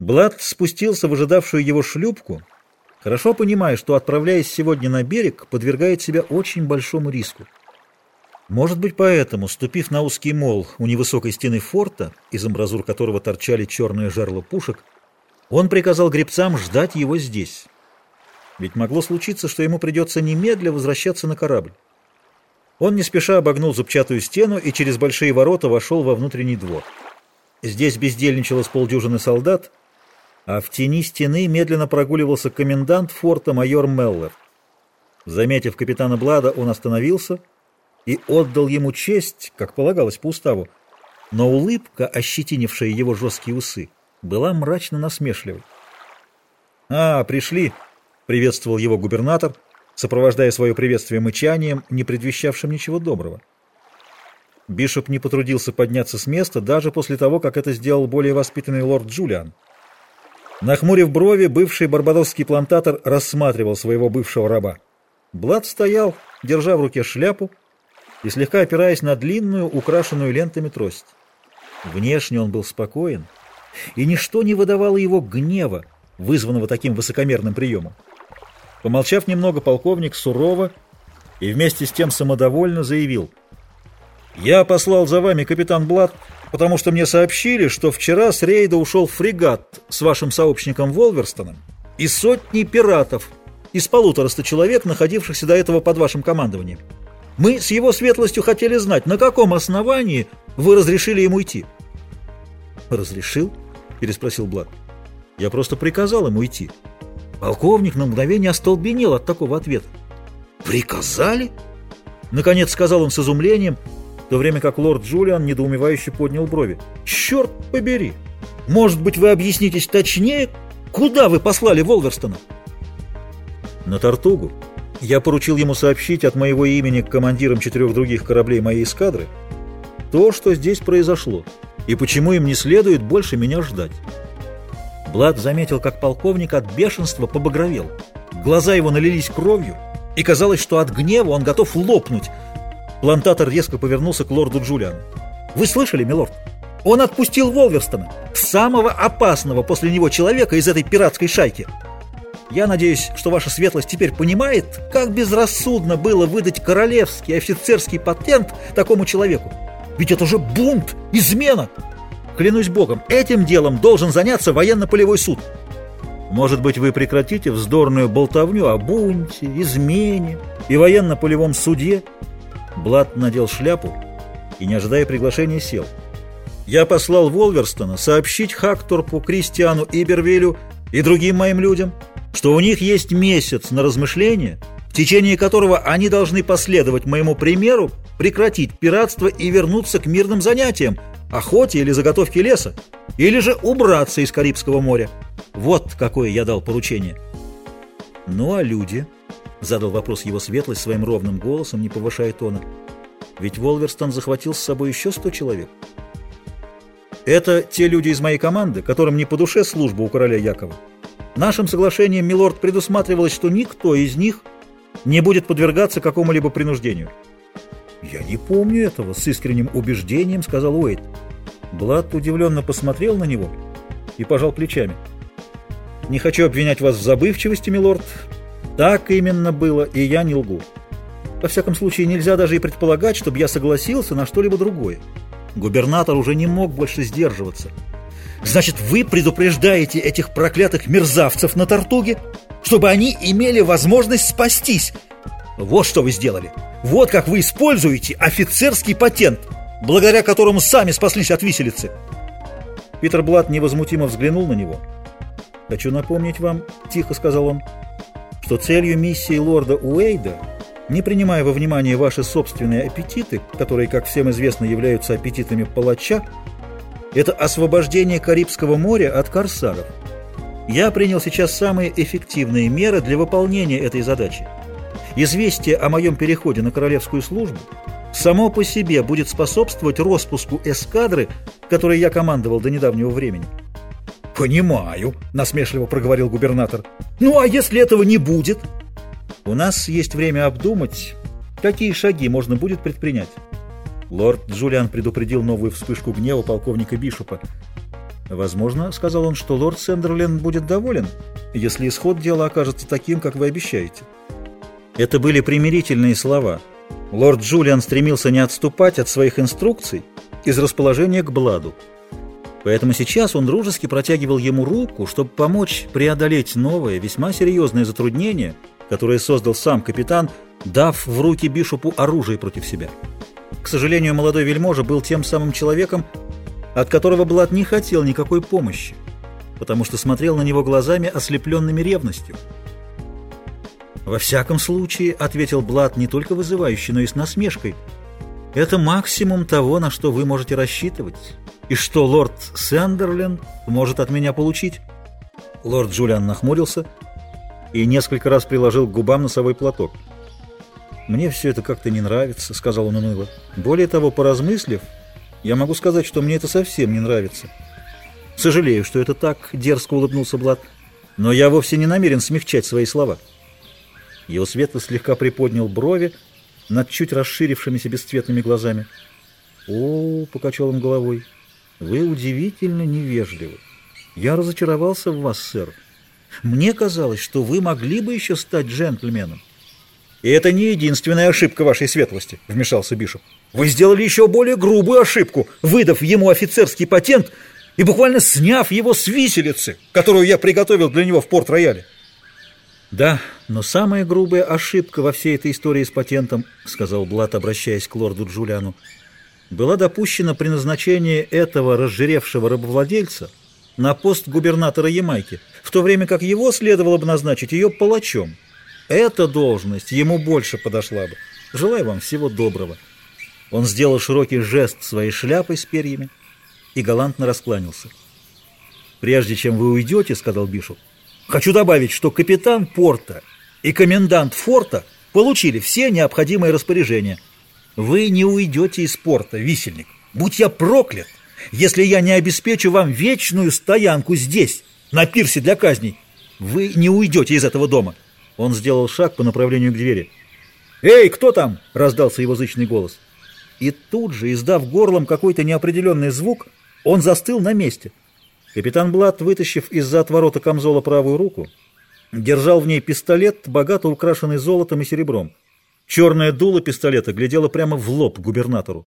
Блад спустился в ожидавшую его шлюпку, хорошо понимая, что, отправляясь сегодня на берег, подвергает себя очень большому риску. Может быть, поэтому, ступив на узкий мол у невысокой стены форта, из амбразур которого торчали черные жерла пушек, он приказал гребцам ждать его здесь. Ведь могло случиться, что ему придется немедля возвращаться на корабль. Он не спеша обогнул зубчатую стену и через большие ворота вошел во внутренний двор. Здесь бездельничало с полдюжины солдат, а в тени стены медленно прогуливался комендант форта майор Меллер. Заметив капитана Блада, он остановился и отдал ему честь, как полагалось по уставу, но улыбка, ощетинившая его жесткие усы, была мрачно насмешливой. «А, пришли!» — приветствовал его губернатор, сопровождая свое приветствие мычанием, не предвещавшим ничего доброго. Бишоп не потрудился подняться с места даже после того, как это сделал более воспитанный лорд Джулиан. Нахмурив брови, бывший барбадосский плантатор рассматривал своего бывшего раба. Блад стоял, держа в руке шляпу и слегка опираясь на длинную, украшенную лентами трость. Внешне он был спокоен, и ничто не выдавало его гнева, вызванного таким высокомерным приемом. Помолчав немного, полковник сурово и вместе с тем самодовольно заявил «Я послал за вами, капитан Блад, потому что мне сообщили, что вчера с рейда ушел фрегат с вашим сообщником Волверстоном и сотни пиратов из полутораста человек, находившихся до этого под вашим командованием. Мы с его светлостью хотели знать, на каком основании вы разрешили ему идти. «Разрешил?» – переспросил Блад. «Я просто приказал ему идти». Полковник на мгновение остолбенел от такого ответа. «Приказали?» Наконец сказал он с изумлением – в то время как лорд Джулиан недоумевающе поднял брови. «Черт побери! Может быть, вы объяснитесь точнее, куда вы послали Волверстона?» «На Тартугу. Я поручил ему сообщить от моего имени командирам четырех других кораблей моей эскадры то, что здесь произошло, и почему им не следует больше меня ждать». Блад заметил, как полковник от бешенства побагровел. Глаза его налились кровью, и казалось, что от гнева он готов лопнуть – Плантатор резко повернулся к лорду Джулиану. «Вы слышали, милорд? Он отпустил Волверстона, самого опасного после него человека из этой пиратской шайки. Я надеюсь, что ваша светлость теперь понимает, как безрассудно было выдать королевский офицерский патент такому человеку. Ведь это же бунт, измена. Клянусь богом, этим делом должен заняться военно-полевой суд. Может быть, вы прекратите вздорную болтовню о бунте, измене и военно-полевом суде, Блад надел шляпу и, не ожидая приглашения, сел. «Я послал Волверстона сообщить Хакторпу, Кристиану Ибервилю и другим моим людям, что у них есть месяц на размышление, в течение которого они должны последовать моему примеру, прекратить пиратство и вернуться к мирным занятиям, охоте или заготовке леса, или же убраться из Карибского моря. Вот какое я дал поручение». «Ну а люди?» Задал вопрос его светлость своим ровным голосом, не повышая тона. Ведь Волверстон захватил с собой еще сто человек. Это те люди из моей команды, которым не по душе служба у короля Якова. Нашим соглашением, милорд, предусматривалось, что никто из них не будет подвергаться какому-либо принуждению. «Я не помню этого», — с искренним убеждением сказал Уэйт. Блад удивленно посмотрел на него и пожал плечами. «Не хочу обвинять вас в забывчивости, милорд, так именно было, и я не лгу. Во всяком случае, нельзя даже и предполагать, чтобы я согласился на что-либо другое. Губернатор уже не мог больше сдерживаться. Значит, вы предупреждаете этих проклятых мерзавцев на Тартуге, чтобы они имели возможность спастись. Вот что вы сделали. Вот как вы используете офицерский патент, благодаря которому сами спаслись от виселицы. Питер Блат невозмутимо взглянул на него. «Хочу напомнить вам», — тихо сказал он, — что целью миссии лорда Уэйда, не принимая во внимание ваши собственные аппетиты, которые, как всем известно, являются аппетитами палача, это освобождение Карибского моря от корсаров. Я принял сейчас самые эффективные меры для выполнения этой задачи. Известие о моем переходе на королевскую службу само по себе будет способствовать распуску эскадры, которой я командовал до недавнего времени. «Понимаю», — насмешливо проговорил губернатор. «Ну а если этого не будет?» «У нас есть время обдумать, какие шаги можно будет предпринять». Лорд Джулиан предупредил новую вспышку гнева полковника Бишопа. «Возможно, — сказал он, — что лорд Сендерленд будет доволен, если исход дела окажется таким, как вы обещаете». Это были примирительные слова. Лорд Джулиан стремился не отступать от своих инструкций из расположения к Бладу. Поэтому сейчас он дружески протягивал ему руку, чтобы помочь преодолеть новое, весьма серьезное затруднение, которое создал сам капитан, дав в руки Бишопу оружие против себя. К сожалению, молодой вельможа был тем самым человеком, от которого Блад не хотел никакой помощи, потому что смотрел на него глазами, ослепленными ревностью. «Во всяком случае», — ответил Блад не только вызывающе, но и с насмешкой, — «это максимум того, на что вы можете рассчитывать, и что лорд Сэндерленд может от меня получить». Лорд Джулиан нахмурился и несколько раз приложил к губам носовой платок. «Мне все это как-то не нравится», — сказал он уныло. «Более того, поразмыслив, я могу сказать, что мне это совсем не нравится. Сожалею, что это так, дерзко улыбнулся Блад, но я вовсе не намерен смягчать свои слова. Его светлость слегка приподнял брови над чуть расширившимися бесцветными глазами. «О, — покачал он головой, — вы удивительно невежливы. Я разочаровался в вас, сэр. Мне казалось, что вы могли бы еще стать джентльменом. «И это не единственная ошибка вашей светлости», — вмешался Бишоп. «Вы сделали еще более грубую ошибку, выдав ему офицерский патент и буквально сняв его с виселицы, которую я приготовил для него в Порт-Рояле». «Да, но самая грубая ошибка во всей этой истории с патентом», — сказал Блат, обращаясь к лорду Джулиану, «была допущена при назначении этого разжиревшего рабовладельца на пост губернатора Ямайки, в то время как его следовало бы назначить ее палачом». Эта должность ему больше подошла бы. Желаю вам всего доброго. Он сделал широкий жест своей шляпой с перьями и галантно раскланялся. «Прежде чем вы уйдете, — сказал Бишоп, — хочу добавить, что капитан порта и комендант форта получили все необходимые распоряжения. Вы не уйдете из порта, висельник. Будь я проклят, если я не обеспечу вам вечную стоянку здесь, на пирсе для казней. Вы не уйдете из этого дома». Он сделал шаг по направлению к двери. «Эй, кто там?» — раздался его зычный голос. И тут же, издав горлом какой-то неопределенный звук, он застыл на месте. Капитан Блад, вытащив из-за отворота камзола правую руку, держал в ней пистолет, богато украшенный золотом и серебром. Черное дуло пистолета глядело прямо в лоб губернатору.